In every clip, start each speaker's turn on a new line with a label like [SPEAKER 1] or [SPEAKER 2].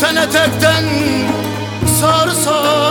[SPEAKER 1] sen etekten sarı sarsan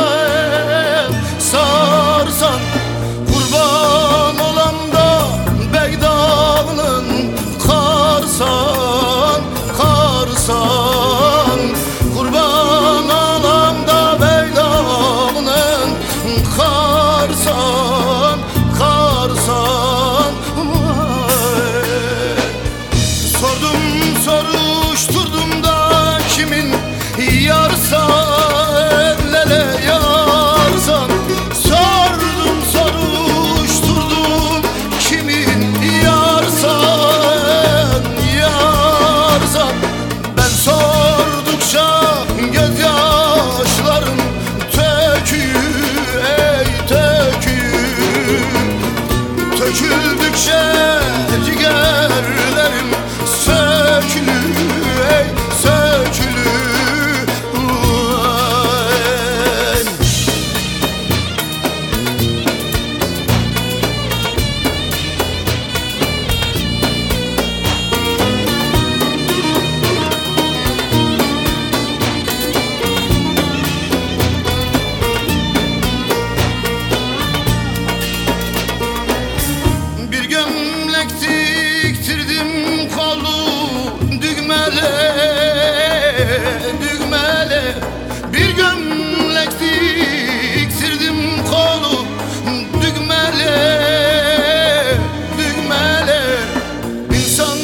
[SPEAKER 1] düğmeli bir gömlekti iksirdim kolu. Düğmeli düğmeli insan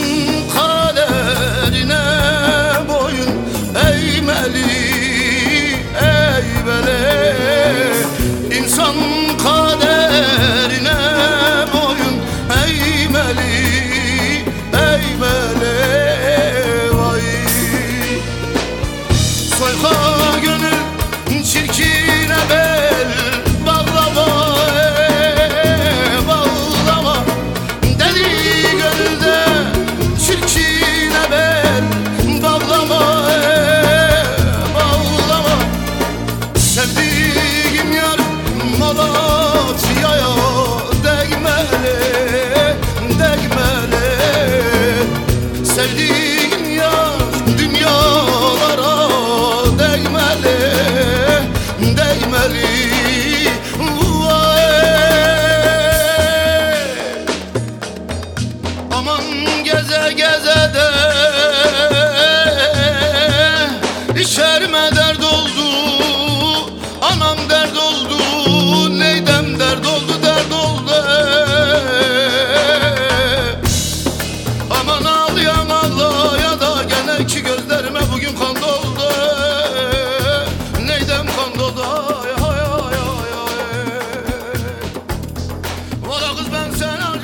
[SPEAKER 1] kaderine boyun eğmeli. sevdiğim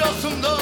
[SPEAKER 1] altında